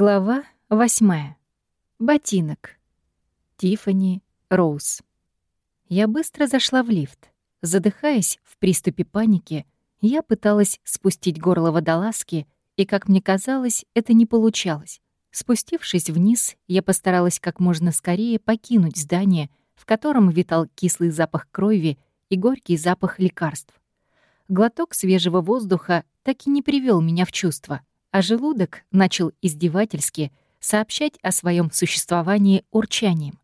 Глава восьмая. Ботинок. Тифани Роуз. Я быстро зашла в лифт. Задыхаясь в приступе паники, я пыталась спустить горло водолазки, и, как мне казалось, это не получалось. Спустившись вниз, я постаралась как можно скорее покинуть здание, в котором витал кислый запах крови и горький запах лекарств. Глоток свежего воздуха так и не привел меня в чувство, а желудок начал издевательски сообщать о своем существовании урчанием.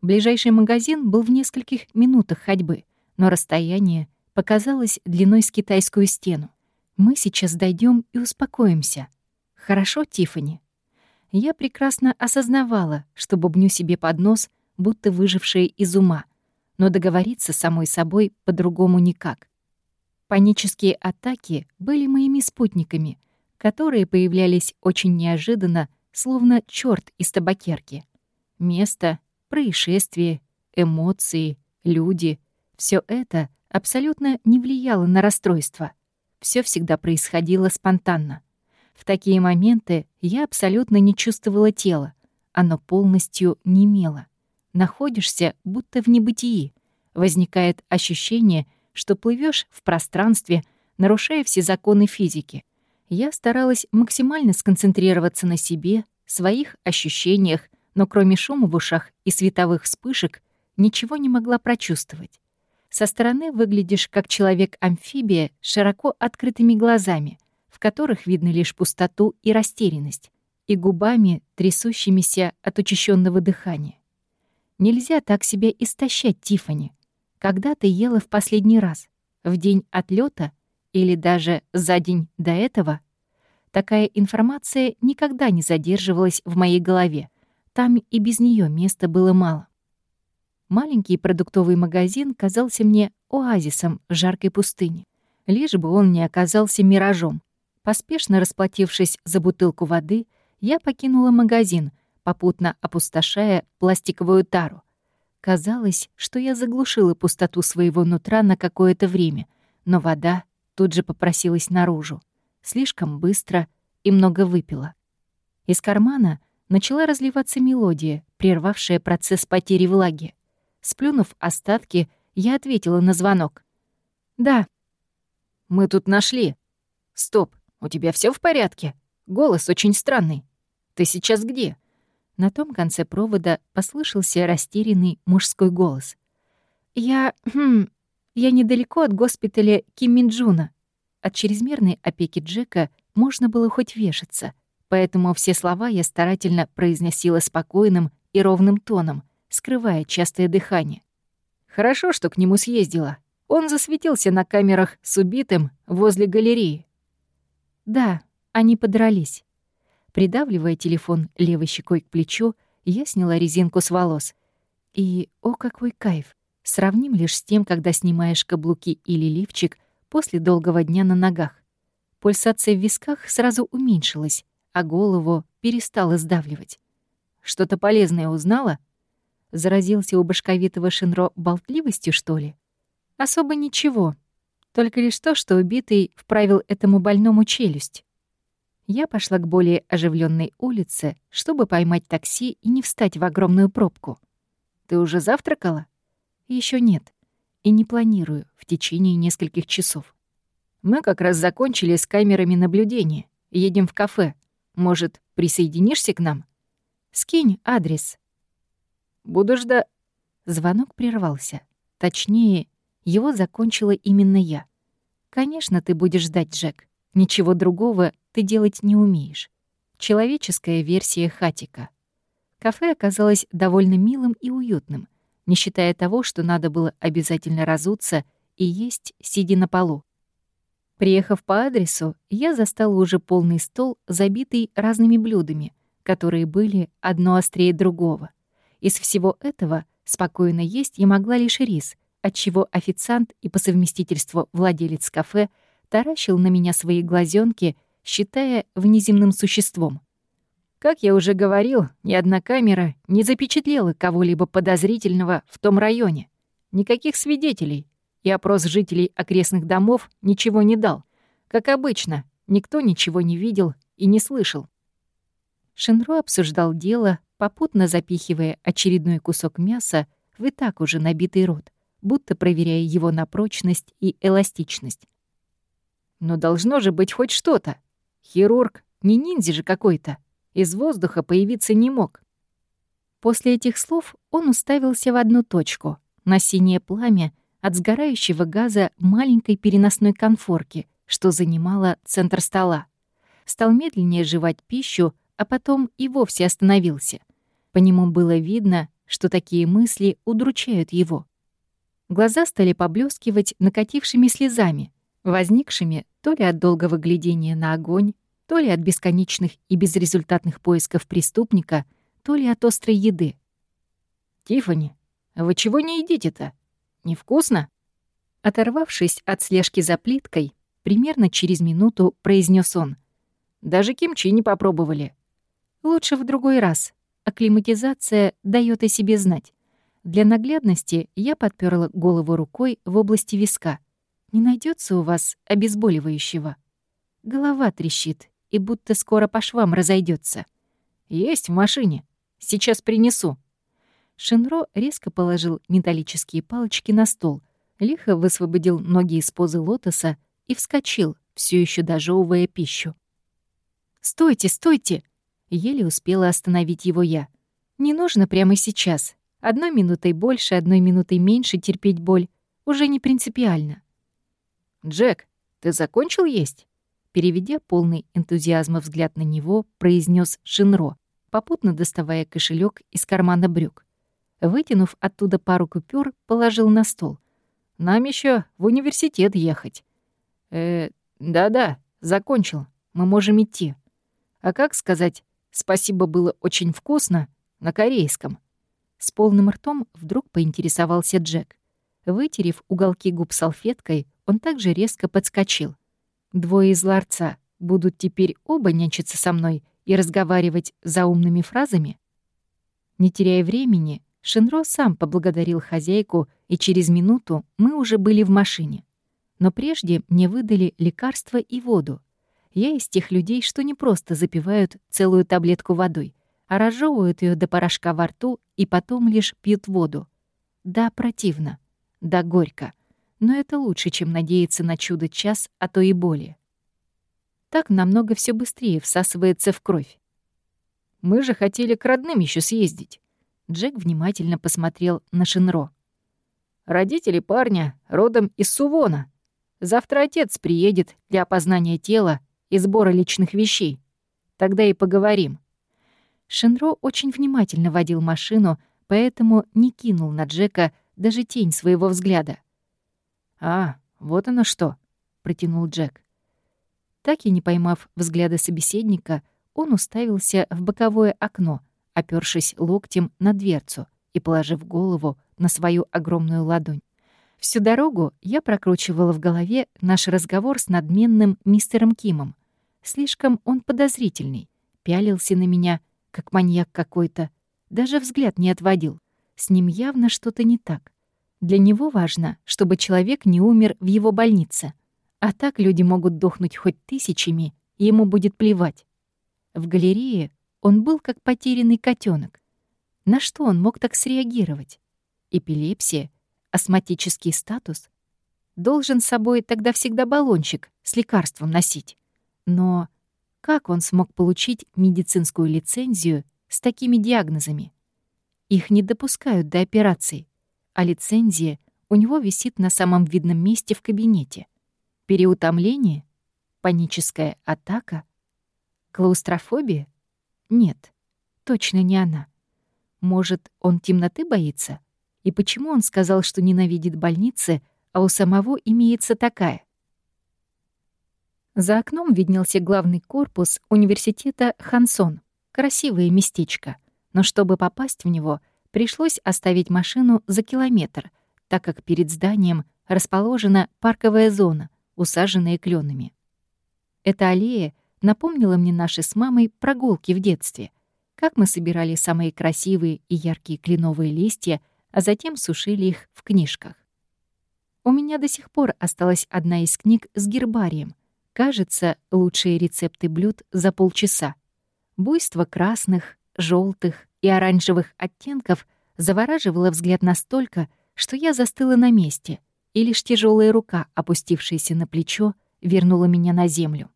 Ближайший магазин был в нескольких минутах ходьбы, но расстояние показалось длиной с китайскую стену. Мы сейчас дойдем и успокоимся. Хорошо, Тифани. Я прекрасно осознавала, что бубню себе под нос, будто выжившая из ума, но договориться самой собой по-другому никак. Панические атаки были моими спутниками, которые появлялись очень неожиданно, словно черт из табакерки. Место, происшествия, эмоции, люди — все это абсолютно не влияло на расстройство. Все всегда происходило спонтанно. В такие моменты я абсолютно не чувствовала тела, оно полностью немело. Находишься будто в небытии. Возникает ощущение, что плывешь в пространстве, нарушая все законы физики. Я старалась максимально сконцентрироваться на себе, своих ощущениях, но кроме шума в ушах и световых вспышек ничего не могла прочувствовать. Со стороны выглядишь как человек-амфибия с широко открытыми глазами, в которых видно лишь пустоту и растерянность, и губами, трясущимися от учащенного дыхания. Нельзя так себя истощать, Тифани. Когда ты ела в последний раз? В день отлета или даже за день до этого? Такая информация никогда не задерживалась в моей голове. Там и без нее места было мало. Маленький продуктовый магазин казался мне оазисом в жаркой пустыне. Лишь бы он не оказался миражом. Поспешно расплатившись за бутылку воды, я покинула магазин, попутно опустошая пластиковую тару. Казалось, что я заглушила пустоту своего нутра на какое-то время, но вода тут же попросилась наружу. Слишком быстро и много выпила. Из кармана начала разливаться мелодия, прервавшая процесс потери влаги. Сплюнув остатки, я ответила на звонок. «Да». «Мы тут нашли». «Стоп, у тебя все в порядке? Голос очень странный. Ты сейчас где?» На том конце провода послышался растерянный мужской голос. «Я... Хм, я недалеко от госпиталя Кимминджуна. От чрезмерной опеки Джека можно было хоть вешаться, поэтому все слова я старательно произносила спокойным и ровным тоном, скрывая частое дыхание. «Хорошо, что к нему съездила. Он засветился на камерах с убитым возле галереи». «Да, они подрались». Придавливая телефон левой щекой к плечу, я сняла резинку с волос. И, о, какой кайф! Сравним лишь с тем, когда снимаешь каблуки или лифчик после долгого дня на ногах. Пульсация в висках сразу уменьшилась, а голову перестала сдавливать. «Что-то полезное узнала?» Заразился у башковитого Шинро болтливостью, что ли? Особо ничего. Только лишь то, что убитый вправил этому больному челюсть. Я пошла к более оживленной улице, чтобы поймать такси и не встать в огромную пробку. «Ты уже завтракала?» Еще нет. И не планирую в течение нескольких часов. Мы как раз закончили с камерами наблюдения. Едем в кафе. Может, присоединишься к нам? Скинь адрес. Буду ждать. Звонок прервался. Точнее, его закончила именно я. Конечно, ты будешь ждать, Джек. Ничего другого ты делать не умеешь. Человеческая версия хатика. Кафе оказалось довольно милым и уютным, не считая того, что надо было обязательно разуться и есть, сидя на полу. Приехав по адресу, я застала уже полный стол, забитый разными блюдами, которые были одно острее другого. Из всего этого спокойно есть я могла лишь рис, отчего официант и по совместительству владелец кафе таращил на меня свои глазенки считая внеземным существом. Как я уже говорил, ни одна камера не запечатлела кого-либо подозрительного в том районе. Никаких свидетелей. И опрос жителей окрестных домов ничего не дал. Как обычно, никто ничего не видел и не слышал. Шинро обсуждал дело, попутно запихивая очередной кусок мяса в и так уже набитый рот, будто проверяя его на прочность и эластичность. «Но должно же быть хоть что-то. Хирург, не ниндзя же какой-то. Из воздуха появиться не мог». После этих слов он уставился в одну точку, на синее пламя от сгорающего газа маленькой переносной конфорки, что занимала центр стола. Стал медленнее жевать пищу, а потом и вовсе остановился. По нему было видно, что такие мысли удручают его. Глаза стали поблескивать накатившими слезами, возникшими то ли от долгого глядения на огонь, то ли от бесконечных и безрезультатных поисков преступника, то ли от острой еды. «Тиффани, вы чего не едите-то? Невкусно?» Оторвавшись от слежки за плиткой, примерно через минуту произнес он. «Даже кимчи не попробовали». «Лучше в другой раз. Акклиматизация дает о себе знать. Для наглядности я подперла голову рукой в области виска. Не найдется у вас обезболивающего? Голова трещит и будто скоро по швам разойдется. Есть в машине. Сейчас принесу. Шинро резко положил металлические палочки на стол, лихо высвободил ноги из позы лотоса и вскочил, все еще дожевывая пищу. «Стойте, стойте!» Еле успела остановить его я. «Не нужно прямо сейчас. Одной минутой больше, одной минутой меньше терпеть боль уже не принципиально. «Джек, ты закончил есть?» Переведя полный энтузиазма взгляд на него, произнес Шинро, попутно доставая кошелек из кармана брюк. Вытянув оттуда пару купюр, положил на стол. «Нам еще в университет ехать». «Э, да-да, закончил. Мы можем идти. А как сказать «спасибо, было очень вкусно» на корейском?» С полным ртом вдруг поинтересовался Джек. Вытерев уголки губ салфеткой, он также резко подскочил. Двое из ларца будут теперь оба нянчиться со мной и разговаривать заумными фразами? Не теряя времени, Шинро сам поблагодарил хозяйку, и через минуту мы уже были в машине. Но прежде мне выдали лекарства и воду. Я из тех людей, что не просто запивают целую таблетку водой, а разжевывают ее до порошка во рту и потом лишь пьют воду. Да, противно. Да, горько. Но это лучше, чем надеяться на чудо-час, а то и более. Так намного все быстрее всасывается в кровь. Мы же хотели к родным еще съездить. Джек внимательно посмотрел на Шинро. Родители парня родом из Сувона. Завтра отец приедет для опознания тела и сбора личных вещей. Тогда и поговорим. Шинро очень внимательно водил машину, поэтому не кинул на Джека даже тень своего взгляда. «А, вот оно что!» — протянул Джек. Так и не поймав взгляда собеседника, он уставился в боковое окно, опёршись локтем на дверцу и положив голову на свою огромную ладонь. Всю дорогу я прокручивала в голове наш разговор с надменным мистером Кимом. Слишком он подозрительный, пялился на меня, как маньяк какой-то. Даже взгляд не отводил. С ним явно что-то не так. Для него важно, чтобы человек не умер в его больнице. А так люди могут дохнуть хоть тысячами, и ему будет плевать. В галерее он был как потерянный котенок. На что он мог так среагировать? Эпилепсия? Астматический статус? Должен с собой тогда всегда баллончик с лекарством носить. Но как он смог получить медицинскую лицензию с такими диагнозами? Их не допускают до операции, а лицензия у него висит на самом видном месте в кабинете. Переутомление? Паническая атака? Клаустрофобия? Нет, точно не она. Может, он темноты боится? И почему он сказал, что ненавидит больницы, а у самого имеется такая? За окном виднелся главный корпус университета Хансон. Красивое местечко. Но чтобы попасть в него, пришлось оставить машину за километр, так как перед зданием расположена парковая зона, усаженная кленами. Эта аллея напомнила мне наши с мамой прогулки в детстве, как мы собирали самые красивые и яркие кленовые листья, а затем сушили их в книжках. У меня до сих пор осталась одна из книг с гербарием, Кажется, лучшие рецепты блюд за полчаса. Буйство красных, желтых и оранжевых оттенков завораживало взгляд настолько, что я застыла на месте, и лишь тяжелая рука, опустившаяся на плечо, вернула меня на землю.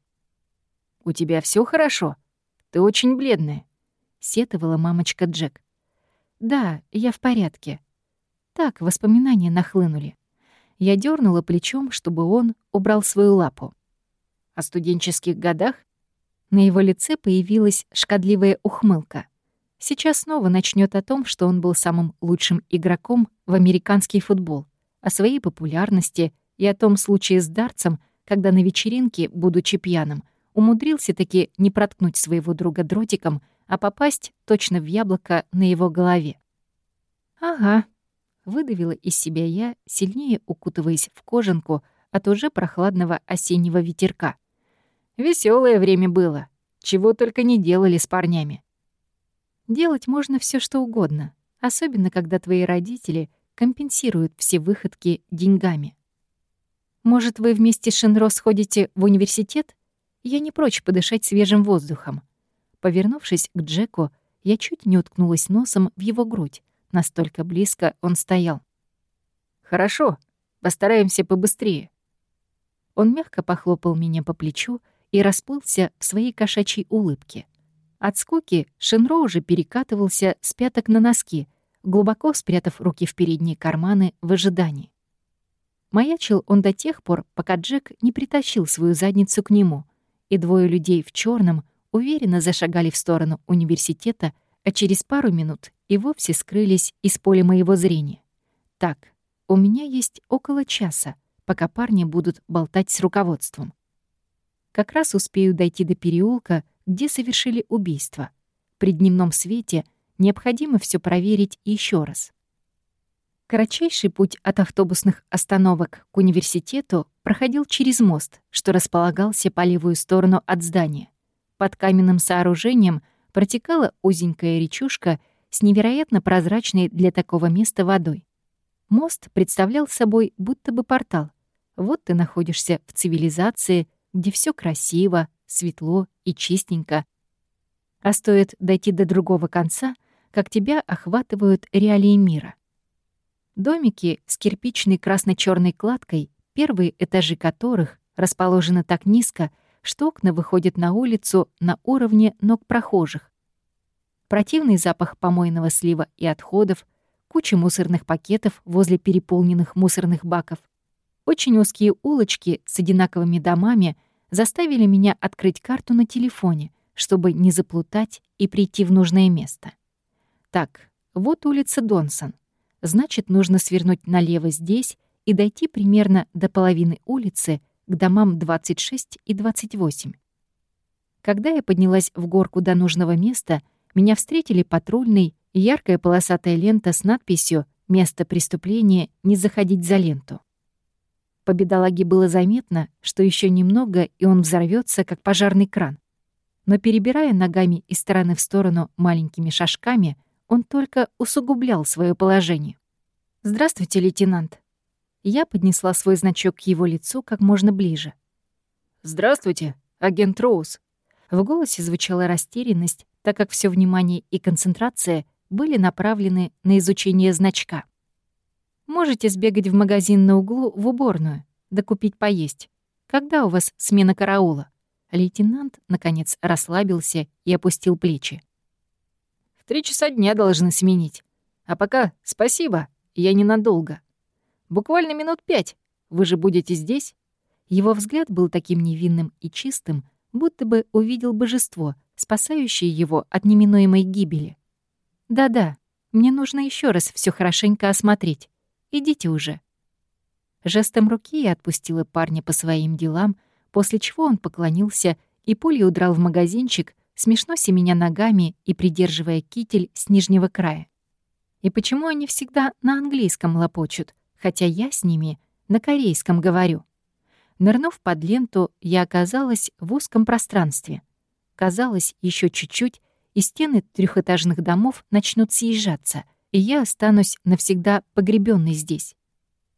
«У тебя все хорошо? Ты очень бледная», — сетовала мамочка Джек. «Да, я в порядке». Так, воспоминания нахлынули. Я дернула плечом, чтобы он убрал свою лапу. О студенческих годах на его лице появилась шкодливая ухмылка. Сейчас снова начнет о том, что он был самым лучшим игроком в американский футбол, о своей популярности и о том случае с Дарцем, когда на вечеринке, будучи пьяным, умудрился таки не проткнуть своего друга дротиком, а попасть точно в яблоко на его голове. «Ага», — выдавила из себя я, сильнее укутываясь в кожанку от уже прохладного осеннего ветерка. Веселое время было. Чего только не делали с парнями. Делать можно все что угодно, особенно когда твои родители компенсируют все выходки деньгами. Может, вы вместе с Шинро сходите в университет? Я не прочь подышать свежим воздухом. Повернувшись к Джеку, я чуть не уткнулась носом в его грудь. Настолько близко он стоял. «Хорошо, постараемся побыстрее». Он мягко похлопал меня по плечу и расплылся в своей кошачьей улыбке. От скуки Шинро уже перекатывался с пяток на носки, глубоко спрятав руки в передние карманы в ожидании. Маячил он до тех пор, пока Джек не притащил свою задницу к нему, и двое людей в черном уверенно зашагали в сторону университета, а через пару минут и вовсе скрылись из поля моего зрения. Так, у меня есть около часа, пока парни будут болтать с руководством. Как раз успею дойти до переулка, где совершили убийство. При дневном свете необходимо все проверить еще раз. Кратчайший путь от автобусных остановок к университету проходил через мост, что располагался по левую сторону от здания. Под каменным сооружением протекала узенькая речушка с невероятно прозрачной для такого места водой. Мост представлял собой будто бы портал. Вот ты находишься в цивилизации, где все красиво, светло и чистенько. А стоит дойти до другого конца, как тебя охватывают реалии мира. Домики с кирпичной красно черной кладкой, первые этажи которых расположены так низко, что окна выходят на улицу на уровне ног прохожих. Противный запах помойного слива и отходов, куча мусорных пакетов возле переполненных мусорных баков. Очень узкие улочки с одинаковыми домами заставили меня открыть карту на телефоне, чтобы не заплутать и прийти в нужное место. Так, вот улица Донсон. Значит, нужно свернуть налево здесь и дойти примерно до половины улицы к домам 26 и 28. Когда я поднялась в горку до нужного места, меня встретили патрульный яркая полосатая лента с надписью «Место преступления. Не заходить за ленту». По бедолаге было заметно, что еще немного, и он взорвется, как пожарный кран. Но перебирая ногами из стороны в сторону маленькими шажками, он только усугублял свое положение. «Здравствуйте, лейтенант». Я поднесла свой значок к его лицу как можно ближе. «Здравствуйте, агент Роуз». В голосе звучала растерянность, так как все внимание и концентрация были направлены на изучение значка. Можете сбегать в магазин на углу в уборную, да купить поесть. Когда у вас смена караула?» Лейтенант, наконец, расслабился и опустил плечи. «В три часа дня должны сменить. А пока спасибо, я ненадолго. Буквально минут пять. Вы же будете здесь?» Его взгляд был таким невинным и чистым, будто бы увидел божество, спасающее его от неминуемой гибели. «Да-да, мне нужно еще раз все хорошенько осмотреть. Идите уже». Жестом руки я отпустила парня по своим делам, после чего он поклонился и пулей удрал в магазинчик, смешно семеня ногами и придерживая китель с нижнего края. И почему они всегда на английском лопочут, хотя я с ними на корейском говорю? Нырнув под ленту, я оказалась в узком пространстве. Казалось, еще чуть-чуть, и стены трехэтажных домов начнут съезжаться — и я останусь навсегда погребенной здесь.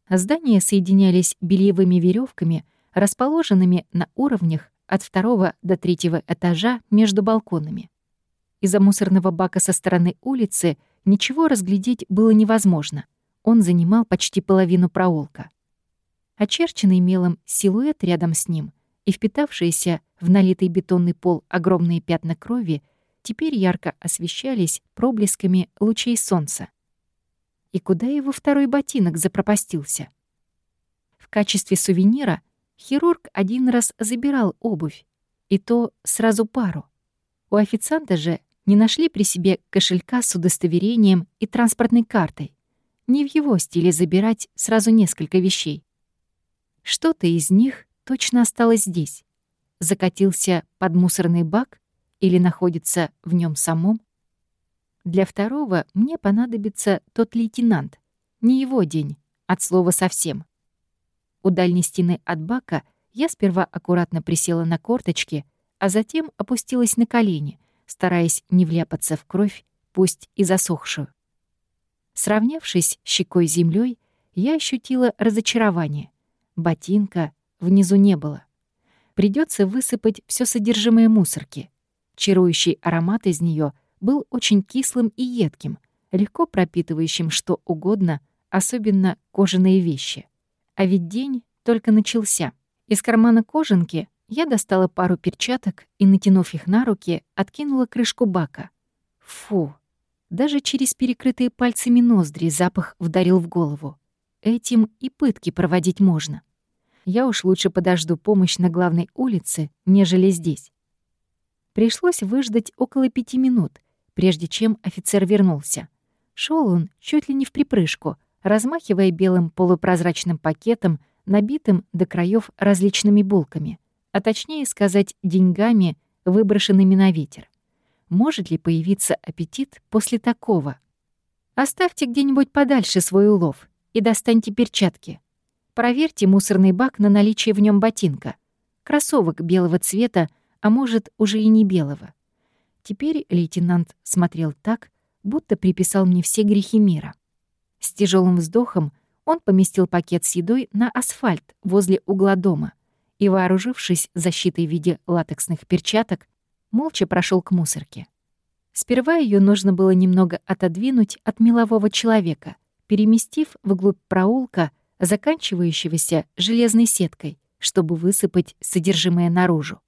Здания соединялись бельевыми веревками, расположенными на уровнях от второго до третьего этажа между балконами. Из-за мусорного бака со стороны улицы ничего разглядеть было невозможно. Он занимал почти половину проулка. Очерченный мелом силуэт рядом с ним и впитавшиеся в налитый бетонный пол огромные пятна крови теперь ярко освещались проблесками лучей солнца. И куда его второй ботинок запропастился? В качестве сувенира хирург один раз забирал обувь, и то сразу пару. У официанта же не нашли при себе кошелька с удостоверением и транспортной картой. Не в его стиле забирать сразу несколько вещей. Что-то из них точно осталось здесь. Закатился под мусорный бак или находится в нем самом. Для второго мне понадобится тот лейтенант. Не его день, от слова совсем. У дальней стены от бака я сперва аккуратно присела на корточки, а затем опустилась на колени, стараясь не вляпаться в кровь, пусть и засохшую. Сравнявшись щекой землей, я ощутила разочарование. Ботинка внизу не было. Придется высыпать все содержимое мусорки. Чарующий аромат из нее был очень кислым и едким, легко пропитывающим что угодно, особенно кожаные вещи. А ведь день только начался. Из кармана кожанки я достала пару перчаток и, натянув их на руки, откинула крышку бака. Фу! Даже через перекрытые пальцами ноздри запах вдарил в голову. Этим и пытки проводить можно. Я уж лучше подожду помощь на главной улице, нежели здесь. Пришлось выждать около пяти минут, прежде чем офицер вернулся. Шел он чуть ли не в припрыжку, размахивая белым полупрозрачным пакетом, набитым до краев различными булками, а точнее сказать, деньгами, выброшенными на ветер. Может ли появиться аппетит после такого? Оставьте где-нибудь подальше свой улов и достаньте перчатки. Проверьте мусорный бак на наличие в нем ботинка, кроссовок белого цвета, а может, уже и не белого. Теперь лейтенант смотрел так, будто приписал мне все грехи мира. С тяжелым вздохом он поместил пакет с едой на асфальт возле угла дома и, вооружившись защитой в виде латексных перчаток, молча прошел к мусорке. Сперва ее нужно было немного отодвинуть от мелового человека, переместив вглубь проулка, заканчивающегося железной сеткой, чтобы высыпать содержимое наружу.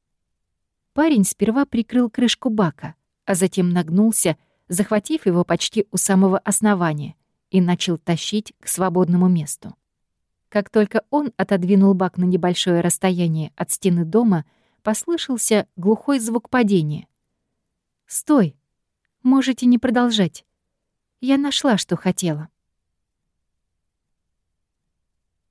Парень сперва прикрыл крышку бака, а затем нагнулся, захватив его почти у самого основания, и начал тащить к свободному месту. Как только он отодвинул бак на небольшое расстояние от стены дома, послышался глухой звук падения. «Стой! Можете не продолжать. Я нашла, что хотела».